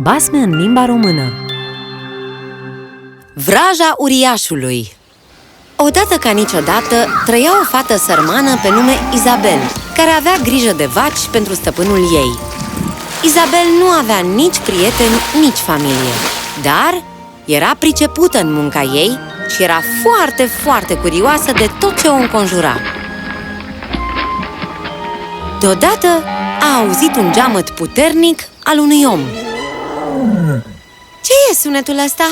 Basme în limba română Vraja uriașului Odată ca niciodată trăia o fată sărmană pe nume Izabel, care avea grijă de vaci pentru stăpânul ei. Izabel nu avea nici prieteni, nici familie, dar era pricepută în munca ei și era foarte, foarte curioasă de tot ce o înconjura. Deodată a auzit un geamăt puternic al unui om. Ce e sunetul ăsta?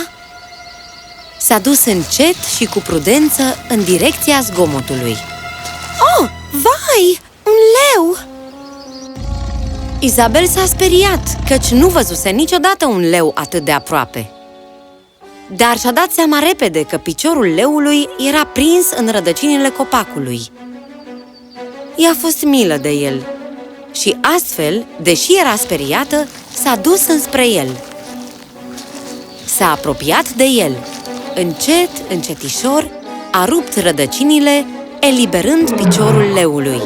S-a dus încet și cu prudență în direcția zgomotului. Oh, vai! Un leu! Izabel s-a speriat, căci nu văzuse niciodată un leu atât de aproape. Dar și-a dat seama repede că piciorul leului era prins în rădăcinile copacului. I-a fost milă de el și astfel, deși era speriată, s-a dus înspre el. S-a apropiat de el. Încet, încetișor, a rupt rădăcinile, eliberând piciorul leului.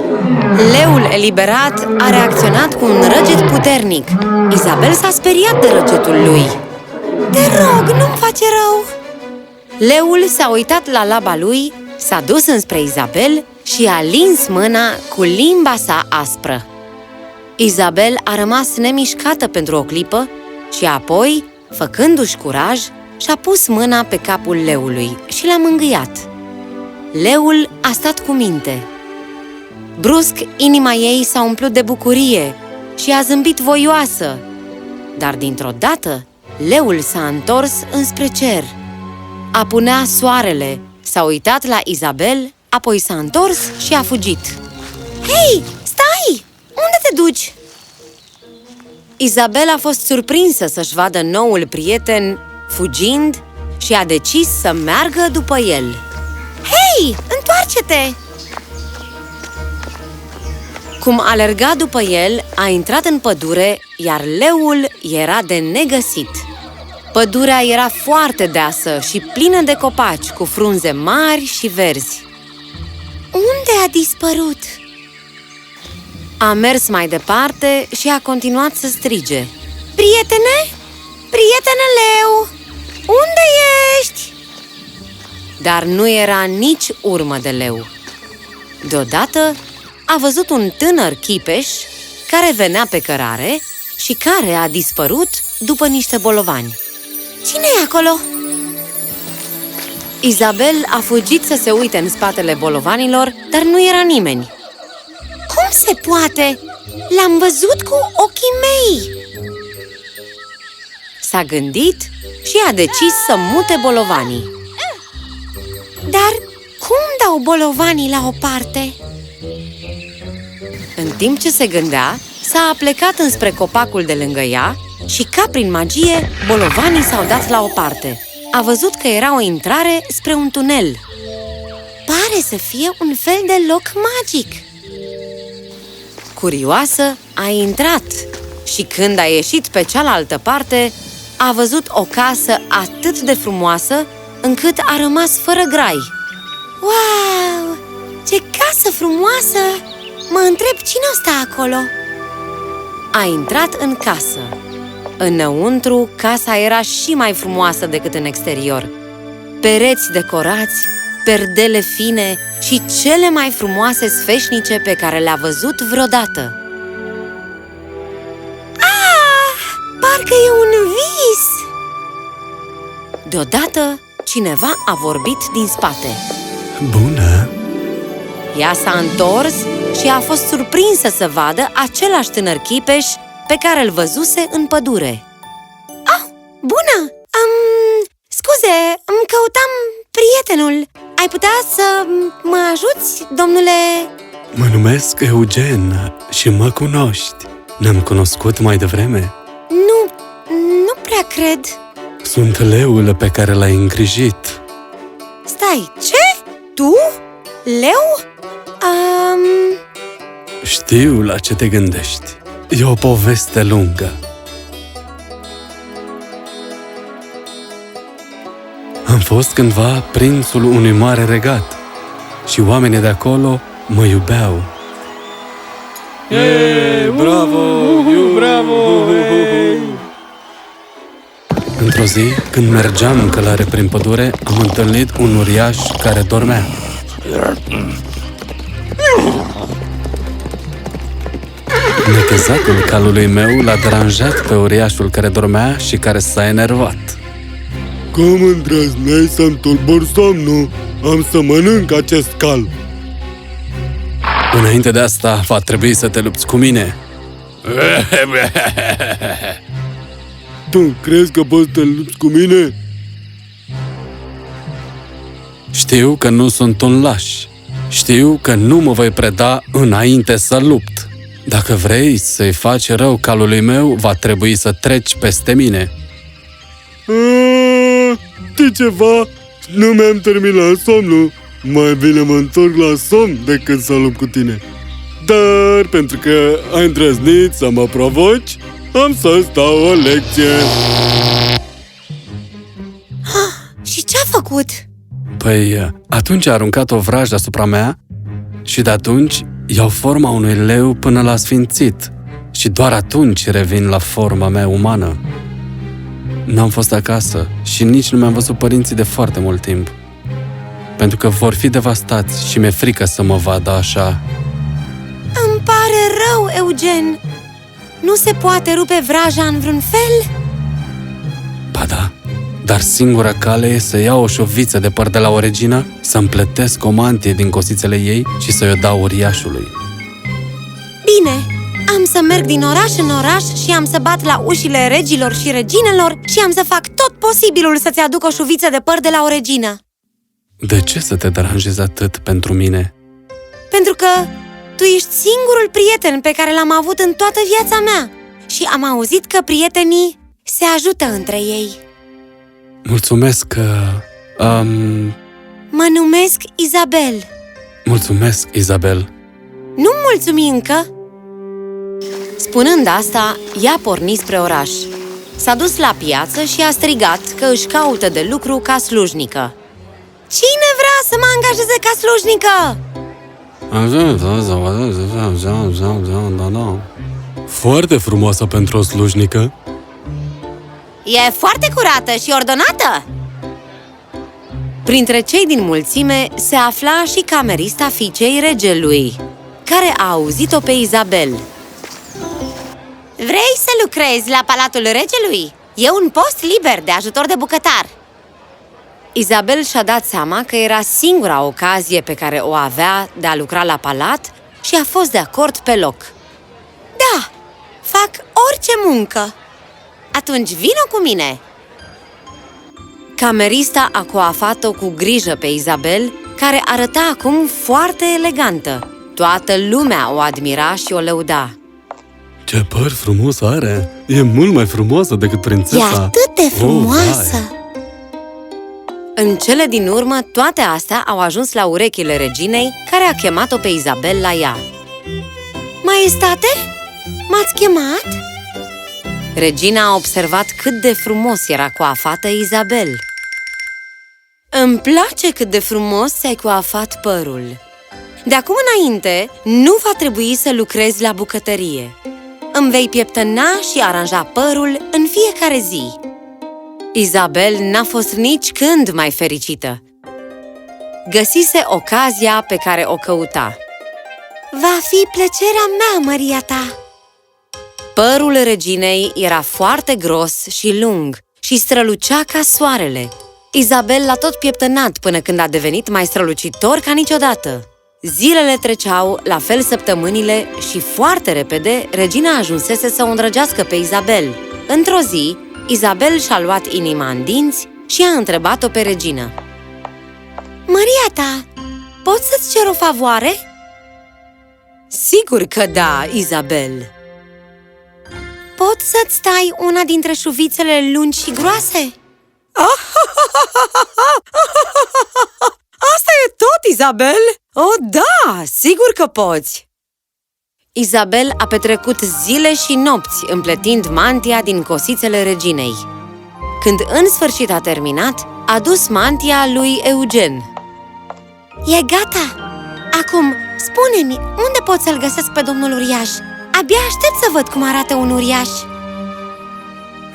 Leul eliberat a reacționat cu un răget puternic. Isabel s-a speriat de răgetul lui. Te rog, nu-mi face rău! Leul s-a uitat la laba lui, s-a dus înspre Isabel și a lins mâna cu limba sa aspră. Isabel a rămas nemișcată pentru o clipă și apoi, făcându-și curaj, și-a pus mâna pe capul leului și l-a mângâiat. Leul a stat cu minte. Brusc, inima ei s-a umplut de bucurie și a zâmbit voioasă. Dar dintr-o dată, leul s-a întors înspre cer. Apunea soarele, s-a uitat la Isabel, apoi s-a întors și a fugit. Hei, stai! Unde te duci? Isabel a fost surprinsă să-și vadă noul prieten fugind și a decis să meargă după el. Hei, întoarce-te! Cum alerga după el, a intrat în pădure, iar leul era de negăsit. Pădurea era foarte deasă și plină de copaci, cu frunze mari și verzi. Unde a dispărut? A mers mai departe și a continuat să strige. Prietene? Prietene leu! Unde ești? Dar nu era nici urmă de leu. Deodată a văzut un tânăr chipeș care venea pe cărare și care a dispărut după niște bolovani. cine e acolo? Isabel a fugit să se uite în spatele bolovanilor, dar nu era nimeni. Cum se poate? L-am văzut cu ochii mei! S-a gândit și a decis să mute bolovanii. Dar cum dau bolovanii la o parte? În timp ce se gândea, s-a plecat înspre copacul de lângă ea și, ca prin magie, bolovanii s-au dat la o parte. A văzut că era o intrare spre un tunel. Pare să fie un fel de loc magic! Curioasă, a intrat și când a ieșit pe cealaltă parte, a văzut o casă atât de frumoasă încât a rămas fără grai. Wow! Ce casă frumoasă! Mă întreb cine o sta acolo? A intrat în casă. Înăuntru, casa era și mai frumoasă decât în exterior. Pereți decorați, perdele fine și cele mai frumoase sfeșnice pe care le-a văzut vreodată. Ah! Parcă e un vis! Deodată, cineva a vorbit din spate. Bună! Ea s-a întors și a fost surprinsă să vadă același tânăr chipeș pe care îl văzuse în pădure. Oh, bună! Um, scuze, îmi căutam prietenul. Ai putea să mă ajuți, domnule? Mă numesc Eugen și mă cunoști. Ne-am cunoscut mai devreme. Nu, nu prea cred. Sunt leul pe care l-ai îngrijit. Stai, ce? Tu? Leu? Um... Știu la ce te gândești. E o poveste lungă. Am fost cândva prințul unui mare regat și oamenii de acolo mă iubeau. Hey, bravo! Iu, bravo! Hey. Într-o zi, când mergeam în călare prin pădure, am întâlnit un uriaș care dormea. Nechezatul calului meu l-a deranjat pe uriașul care dormea și care s-a enervat. Cum îndrăzneai să-mi tulbur somnul? Am să mănânc acest cal. Înainte de asta, va trebui să te lupți cu mine. Tu crezi că poți să te lupți cu mine? Știu că nu sunt un laș. Știu că nu mă voi preda înainte să lupt. Dacă vrei să-i faci rău calului meu, va trebui să treci peste mine. Aaaa, Știi ceva? Nu mi-am terminat somnul. Mai bine mă întorc la somn decât să lupt cu tine. Dar pentru că ai îndrăznit să mă provoci, am să-ți dau o lecție. Și ce-a făcut? Păi, atunci a aruncat o vrajdă asupra mea și de atunci iau forma unui leu până la sfințit și doar atunci revin la forma mea umană. N-am fost acasă și nici nu mi-am văzut părinții de foarte mult timp. Pentru că vor fi devastați și mi-e frică să mă vadă așa. Îmi pare rău, Eugen! Nu se poate rupe vraja în vreun fel? Ba da, dar singura cale e să iau o șoviță de păr de la o regină, să împletesc o mantie din cosițele ei și să-i o dau uriașului. Bine, am să merg din oraș în oraș și am să bat la ușile regilor și reginelor și am să fac tot posibilul să-ți aduc o șuviță de păr de la o regină. De ce să te deranjezi atât pentru mine? Pentru că tu ești singurul prieten pe care l-am avut în toată viața mea și am auzit că prietenii se ajută între ei. Mulțumesc că... Um, Mă numesc Izabel. mulțumesc, Izabel. Nu mulțumi încă! Spunând asta, ea porni spre oraș. S-a dus la piață și a strigat că își caută de lucru ca slujnică. Cine vrea să mă angajeze ca slujnică? Foarte frumoasă pentru o slujnică. E foarte curată și ordonată! Printre cei din mulțime se afla și camerista fiicei regelui, care a auzit-o pe Izabel. Vrei să lucrezi la palatul regelui? E un post liber de ajutor de bucătar. Izabel și-a dat seama că era singura ocazie pe care o avea de a lucra la palat și a fost de acord pe loc. Da, fac orice muncă. Atunci vină cu mine! Camerista a coafat-o cu grijă pe Izabel, care arăta acum foarte elegantă. Toată lumea o admira și o lăuda. Ce păr frumos are! E mult mai frumoasă decât E prințesa. atât de Oh, frumoasă! vai. În cele din urmă, toate astea au ajuns la urechile reginei, care a chemat-o pe Izabel la ea. Maestate? M-ați chemat? Regina a observat cât de frumos era coafată Izabel. Îmi place cât de frumos ți-ai coafat părul. De acum înainte, nu va trebui să lucrezi la bucătărie. Îmi vei pieptăna și aranja părul în fiecare zi. Izabel n-a fost nici când mai fericită. Găsise ocazia pe care o căuta. Va fi plăcerea mea, Maria ta! Părul reginei era foarte gros și lung și strălucea ca soarele. Izabel l-a tot pieptănat până când a devenit mai strălucitor ca niciodată. Zilele treceau, la fel săptămânile și foarte repede regina ajunsese să o îndrăgească pe Izabel. Într-o zi, Izabel și-a luat inima în dinți și a întrebat-o pe regină. Maria ta, pot să-ți cer o favoare? Sigur că da, Izabel! Pot să-ți tai una dintre șuvițele lungi și groase? Asta e tot, Izabel? Oh, da, sigur că poți! Izabel a petrecut zile și nopți împletind mantia din cosițele reginei. Când în sfârșit a terminat, a dus mantia lui Eugen. E gata! Acum, spune-mi, unde pot să-l găsesc pe domnul uriaș? Abia aștept să văd cum arată un uriaș.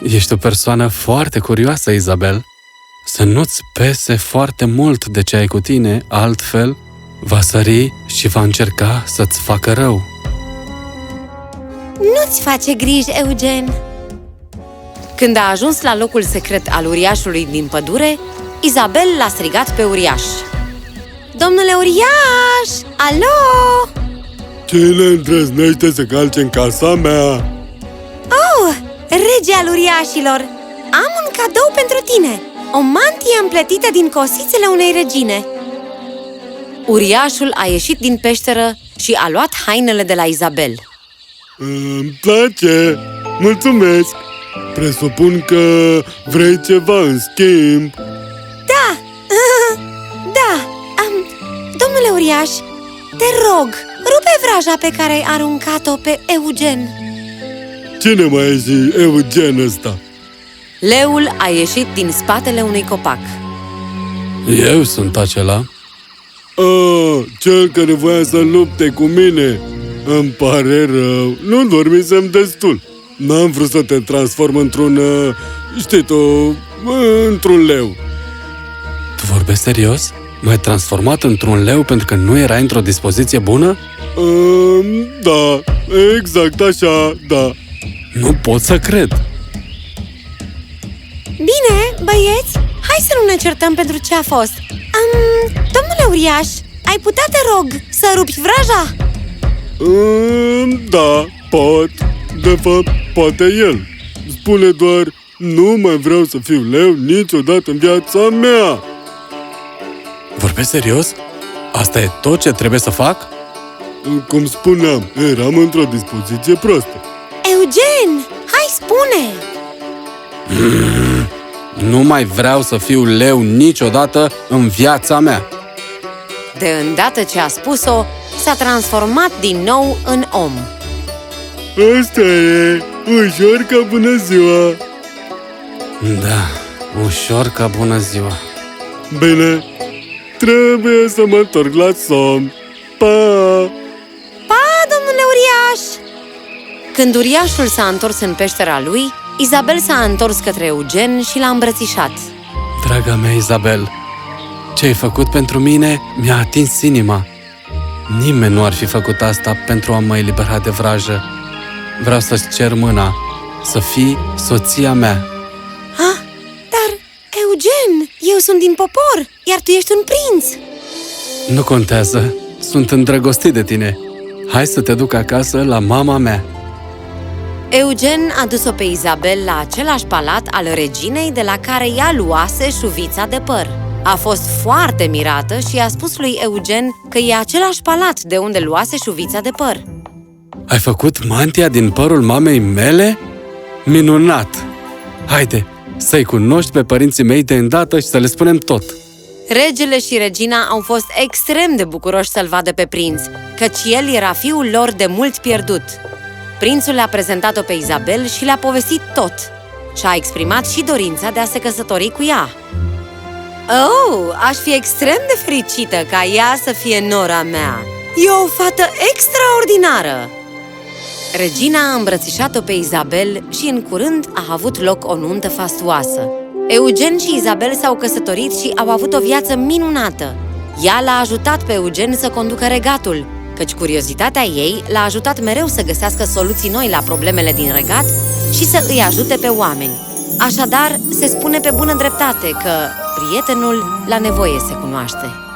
Ești o persoană foarte curioasă, Izabel. Să nu-ți pese foarte mult de ce ai cu tine, altfel va sări și va încerca să-ți facă rău. Nu-ți face griji, Eugen! Când a ajuns la locul secret al uriașului din pădure, Izabel l-a strigat pe uriaș. Domnule uriaș! Alo! Cine îndrăznește să calce în casa mea? Oh, rege al uriașilor! Am un cadou pentru tine! O mantie împletită din cosițele unei regine! Uriașul a ieșit din peșteră și a luat hainele de la Izabel. Îmi place! Mulțumesc! Presupun că vrei ceva în schimb. Da! da! Um, domnule uriaș, te rog, rupe vraja pe care ai aruncat-o pe Eugen. Cine mai e și Eugen ăsta? Leul a ieșit din spatele unui copac. Eu sunt acela. Ah, cel care voia să lupte cu mine. Îmi pare rău, nu dormisem destul. N-am vrut să te transform într-un, uh, știi tu, uh, într-un leu. Tu vorbești serios? M-ai transformat într-un leu pentru că nu erai într-o dispoziție bună? Um, da, exact așa, da. Nu pot să cred! Bine, băieți, hai să nu ne certăm pentru ce a fost. Um, domnule uriaș, ai putea, te rog, să rupi vraja? Um, da, pot. De fapt, poate el. Spune doar, nu mai vreau să fiu leu niciodată în viața mea. Vorbești serios? Asta e tot ce trebuie să fac? Cum spuneam, eram într-o dispoziție proastă. Eugen, Nu mai vreau să fiu leu niciodată în viața mea. De îndată ce a spus-o, s-a transformat din nou în om. Asta e, ușor ca bună ziua. Da, ușor ca bună ziua. Bine, trebuie să mă întorc la somn. Pa! Pa, domnule uriaș! Când uriașul s-a întors în peștera lui, Izabel s-a întors către Eugen și l-a îmbrățișat. Draga mea Izabel, ce ai făcut pentru mine mi-a atins inima. Nimeni nu ar fi făcut asta pentru a mă elibera de vrajă. Vreau să-ți cer mâna, să fii soția mea. Ha? Dar, Eugen, eu sunt din popor, iar tu ești un prinț! Nu contează, sunt îndrăgostit de tine. Hai să te duc acasă la mama mea. Eugen a dus-o pe Izabel la același palat al reginei de la care ea luase șuvița de păr. A fost foarte mirată și a spus lui Eugen că e același palat de unde luase șuvița de păr. Ai făcut mantia din părul mamei mele? Minunat! Haide, să-i cunoști pe părinții mei de îndată și să le spunem tot. Regele și regina au fost extrem de bucuroși să-l vadă pe prinț, căci el era fiul lor de mult pierdut. Prințul le-a prezentat-o pe Izabel și le-a povestit tot. Și-a exprimat și dorința de a se căsători cu ea. Oh, aș fi extrem de fericită ca ea să fie nora mea! E o fată extraordinară! Regina a îmbrățișat-o pe Izabel și în curând a avut loc o nuntă fastuoasă. Eugen și Izabel s-au căsătorit și au avut o viață minunată. Ea l-a ajutat pe Eugen să conducă regatul, căci curiozitatea ei l-a ajutat mereu să găsească soluții noi la problemele din regat și să îi ajute pe oameni. Așadar, se spune pe bună dreptate că prietenul la nevoie se cunoaște.